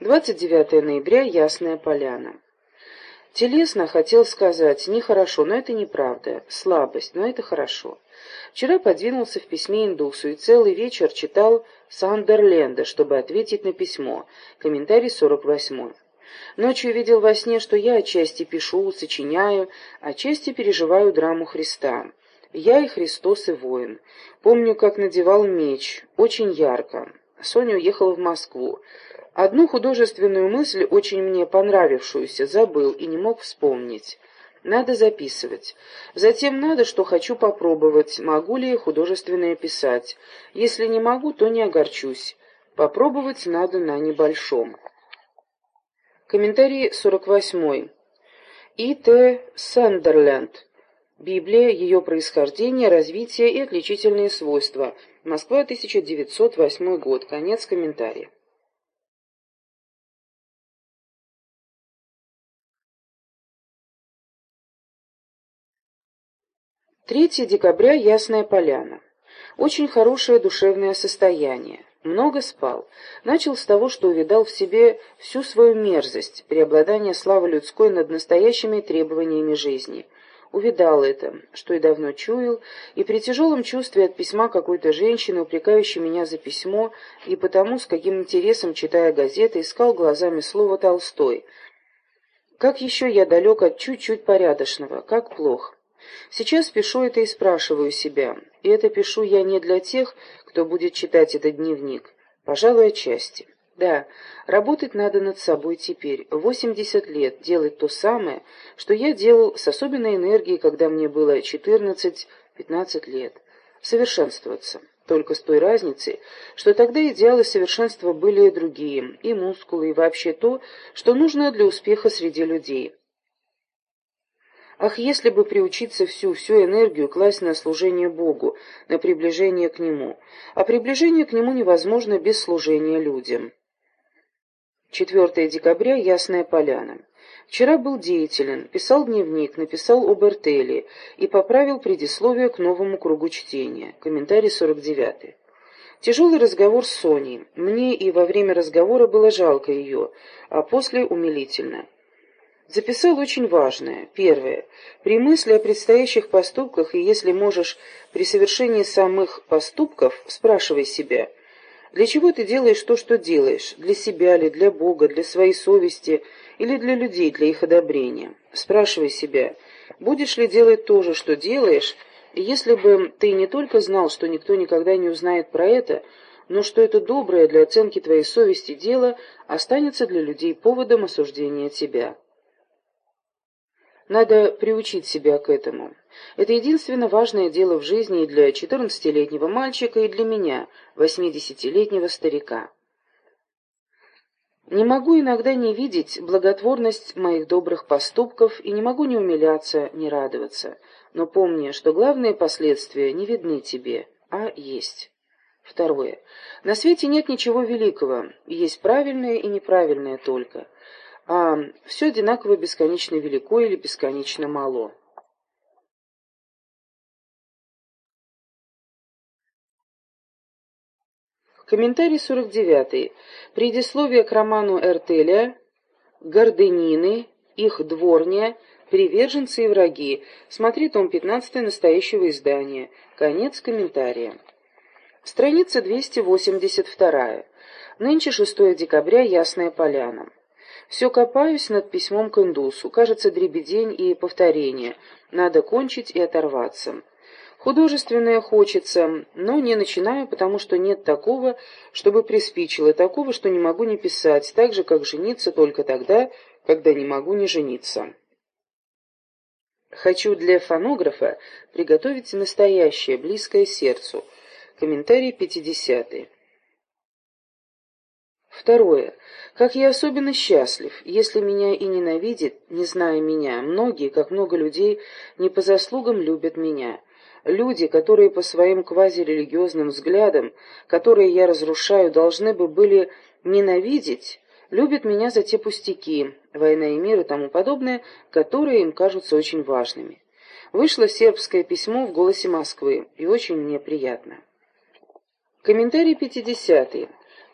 29 ноября, Ясная Поляна. Телесно хотел сказать «нехорошо», но это неправда, слабость, но это хорошо. Вчера подвинулся в письме индусу и целый вечер читал Сандерленда, чтобы ответить на письмо. Комментарий 48. Ночью видел во сне, что я отчасти пишу, сочиняю, отчасти переживаю драму Христа. Я и Христос, и воин. Помню, как надевал меч, очень ярко. Соня уехала в Москву. Одну художественную мысль, очень мне понравившуюся, забыл и не мог вспомнить. Надо записывать. Затем надо, что хочу попробовать, могу ли художественное писать. Если не могу, то не огорчусь. Попробовать надо на небольшом. Комментарий 48. И. Т. Сандерленд. Библия, ее происхождение, развитие и отличительные свойства. Москва, 1908 год. Конец комментария. 3 декабря, Ясная Поляна. Очень хорошее душевное состояние. Много спал. Начал с того, что увидал в себе всю свою мерзость, преобладание славы людской над настоящими требованиями жизни. Увидал это, что и давно чуял, и при тяжелом чувстве от письма какой-то женщины, упрекающей меня за письмо, и потому, с каким интересом, читая газеты, искал глазами слово «Толстой». Как еще я далек от чуть-чуть порядочного, как плохо. Сейчас пишу это и спрашиваю себя. И это пишу я не для тех, кто будет читать этот дневник. Пожалуй, отчасти. Да, работать надо над собой теперь. 80 лет делать то самое, что я делал с особенной энергией, когда мне было 14-15 лет. Совершенствоваться. Только с той разницей, что тогда идеалы совершенства были другие, и мускулы, и вообще то, что нужно для успеха среди людей. Ах, если бы приучиться всю, всю энергию класть на служение Богу, на приближение к Нему. А приближение к Нему невозможно без служения людям. 4 декабря, Ясная Поляна. Вчера был деятелен, писал дневник, написал об Эртеле и поправил предисловие к новому кругу чтения. Комментарий 49. Тяжелый разговор с Соней. Мне и во время разговора было жалко ее, а после умилительно. Записал очень важное. Первое. При мысли о предстоящих поступках, и если можешь при совершении самых поступков, спрашивай себя, для чего ты делаешь то, что делаешь? Для себя ли, для Бога, для своей совести или для людей, для их одобрения? Спрашивай себя, будешь ли делать то же, что делаешь, если бы ты не только знал, что никто никогда не узнает про это, но что это доброе для оценки твоей совести дело останется для людей поводом осуждения тебя. Надо приучить себя к этому. Это единственно важное дело в жизни и для четырнадцатилетнего мальчика, и для меня, восьмидесятилетнего старика. Не могу иногда не видеть благотворность моих добрых поступков и не могу не умиляться, не радоваться, но помни, что главные последствия не видны тебе, а есть. Второе. На свете нет ничего великого, есть правильное и неправильное только – а все одинаково бесконечно велико или бесконечно мало. Комментарий 49. Предисловие к роману Эртеля «Гордынины», «Их дворня», «Приверженцы и враги». Смотри том 15 настоящего издания. Конец комментария. Страница 282. Нынче 6 декабря, Ясная Поляна. Все копаюсь над письмом к индусу. Кажется, дребедень и повторение. Надо кончить и оторваться. Художественное хочется, но не начинаю, потому что нет такого, чтобы приспичило, такого, что не могу не писать, так же, как жениться только тогда, когда не могу не жениться. Хочу для фонографа приготовить настоящее, близкое сердцу. Комментарий 50. -й. Второе. Как я особенно счастлив, если меня и ненавидит, не зная меня. Многие, как много людей, не по заслугам любят меня. Люди, которые по своим квазирелигиозным взглядам, которые я разрушаю, должны бы были ненавидеть, любят меня за те пустяки, война и мир и тому подобное, которые им кажутся очень важными. Вышло сербское письмо в «Голосе Москвы», и очень мне приятно. Комментарий 50.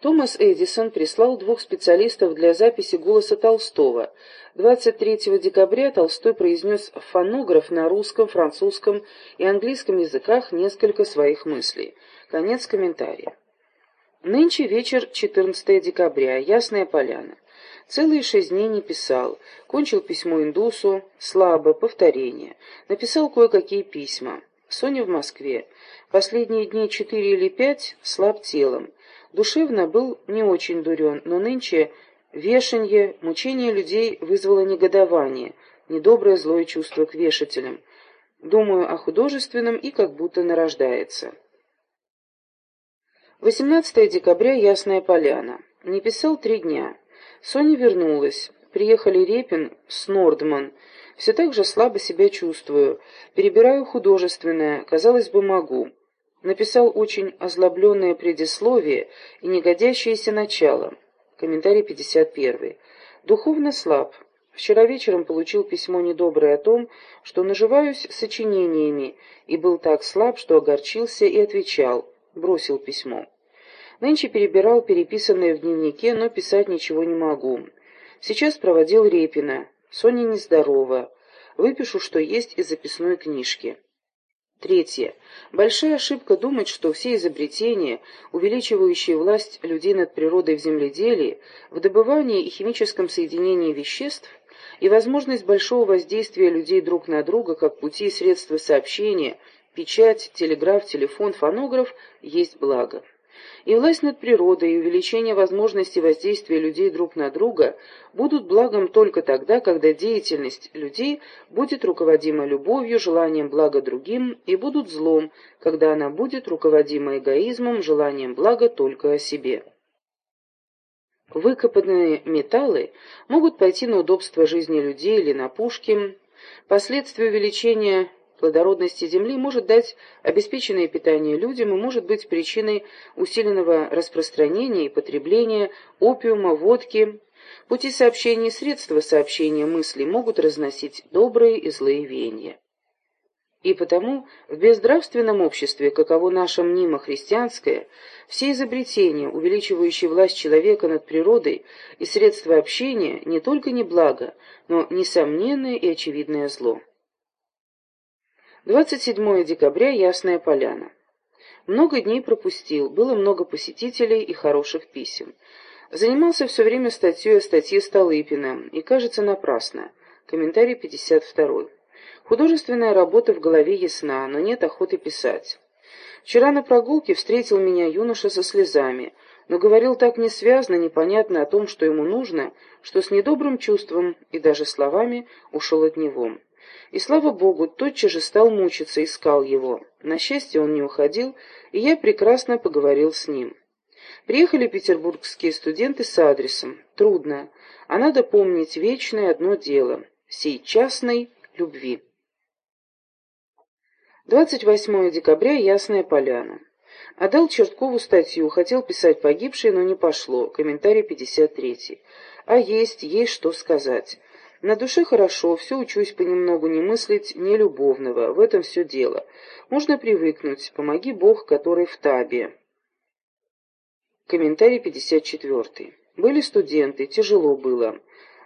Томас Эдисон прислал двух специалистов для записи голоса Толстого. 23 декабря Толстой произнес в фонограф на русском, французском и английском языках несколько своих мыслей. Конец комментария. Нынче вечер, 14 декабря, Ясная Поляна. Целые шесть дней не писал. Кончил письмо индусу, слабо, повторение. Написал кое-какие письма. Соня в Москве. Последние дни четыре или пять слаб телом. Душевно был не очень дурен, но нынче вешанье, мучение людей вызвало негодование, недоброе злое чувство к вешателям. Думаю о художественном и как будто нарождается. 18 декабря, Ясная Поляна. Не писал три дня. Соня вернулась. Приехали Репин с Нордман. Все так же слабо себя чувствую. Перебираю художественное, казалось бы, могу написал очень озлобленное предисловие и негодящееся начало. Комментарий 51. Духовно слаб. Вчера вечером получил письмо недоброе о том, что наживаюсь сочинениями, и был так слаб, что огорчился и отвечал. Бросил письмо. Нынче перебирал переписанное в дневнике, но писать ничего не могу. Сейчас проводил Репина. Соня нездорова. Выпишу, что есть из записной книжки. Третье. Большая ошибка думать, что все изобретения, увеличивающие власть людей над природой в земледелии, в добывании и химическом соединении веществ, и возможность большого воздействия людей друг на друга, как пути и средства сообщения, печать, телеграф, телефон, фонограф, есть благо. И власть над природой, и увеличение возможностей воздействия людей друг на друга будут благом только тогда, когда деятельность людей будет руководима любовью, желанием блага другим, и будут злом, когда она будет руководима эгоизмом, желанием блага только о себе. Выкопанные металлы могут пойти на удобство жизни людей или на пушки. Последствия увеличения плодородности земли может дать обеспеченное питание людям и может быть причиной усиленного распространения и потребления опиума, водки. Пути сообщения и средства сообщения мыслей могут разносить добрые и злые веяния. И потому в безнравственном обществе, каково наше мнимо-христианское, все изобретения, увеличивающие власть человека над природой, и средства общения не только не благо, но несомненное и очевидное зло. 27 декабря, Ясная Поляна. Много дней пропустил, было много посетителей и хороших писем. Занимался все время статьей о статье Столыпина, и, кажется, напрасно. Комментарий 52. Художественная работа в голове ясна, но нет охоты писать. Вчера на прогулке встретил меня юноша со слезами, но говорил так несвязно, непонятно о том, что ему нужно, что с недобрым чувством и даже словами ушел от него. И, слава богу, тотчас же стал мучиться, искал его. На счастье, он не уходил, и я прекрасно поговорил с ним. Приехали петербургские студенты с адресом. Трудно, а надо помнить вечное одно дело — сей частной любви. 28 декабря, Ясная Поляна. Отдал Черткову статью, хотел писать погибшие, но не пошло. Комментарий 53. А есть, есть что сказать. На душе хорошо, все учусь понемногу не мыслить нелюбовного, в этом все дело. Можно привыкнуть, помоги Бог, который в табе. Комментарий 54. Были студенты, тяжело было.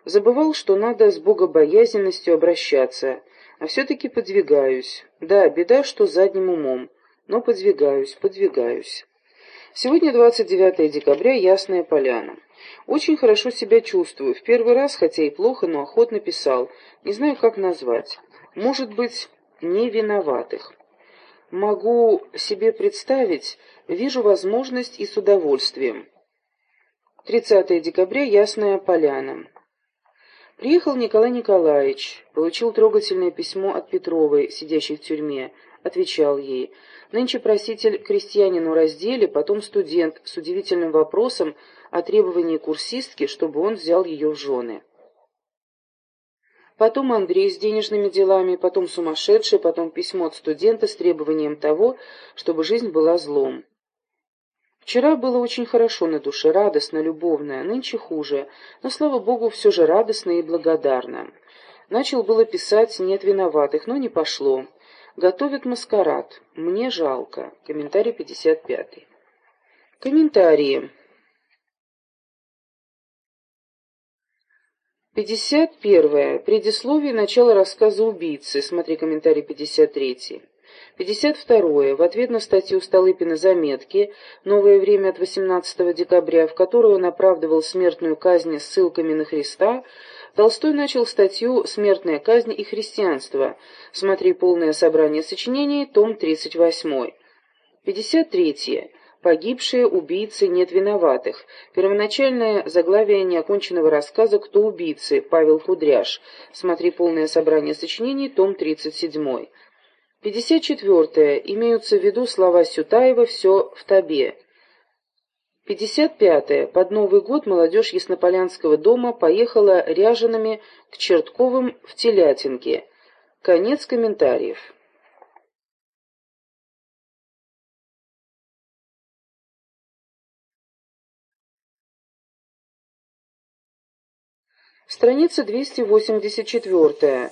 Забывал, что надо с богобоязненностью обращаться, а все-таки подвигаюсь. Да, беда, что задним умом, но подвигаюсь, подвигаюсь. Сегодня 29 декабря, Ясная Поляна. Очень хорошо себя чувствую. В первый раз, хотя и плохо, но охотно писал. Не знаю, как назвать. Может быть, не виноватых. Могу себе представить, вижу возможность и с удовольствием. 30 декабря, Ясная Поляна. Приехал Николай Николаевич, получил трогательное письмо от Петровой, сидящей в тюрьме, отвечал ей. Нынче проситель крестьянину разделе, потом студент с удивительным вопросом о требовании курсистки, чтобы он взял ее в жены. Потом Андрей с денежными делами, потом сумасшедший, потом письмо от студента с требованием того, чтобы жизнь была злом. Вчера было очень хорошо на душе, радостно, любовно, нынче хуже, но, слава богу, все же радостно и благодарно. Начал было писать «нет виноватых», но не пошло. Готовят маскарад. Мне жалко. Комментарий 55. Комментарии. 51. Предисловие начала рассказа убийцы. Смотри комментарий 53. 52. В ответ на статью Столыпина «Заметки. Новое время» от 18 декабря, в которой он оправдывал смертную казнь ссылками на Христа, Толстой начал статью «Смертная казнь и христианство». Смотри полное собрание сочинений, том 38. 53. Погибшие, убийцы, нет виноватых. Первоначальное заглавие неоконченного рассказа «Кто убийцы?» Павел Кудряш. Смотри полное собрание сочинений, том 37. 54. Имеются в виду слова Сютаева «Все в табе». 55. -е. Под Новый год молодежь Яснополянского дома поехала ряжеными к Чертковым в Телятинке. Конец комментариев. Страница 284.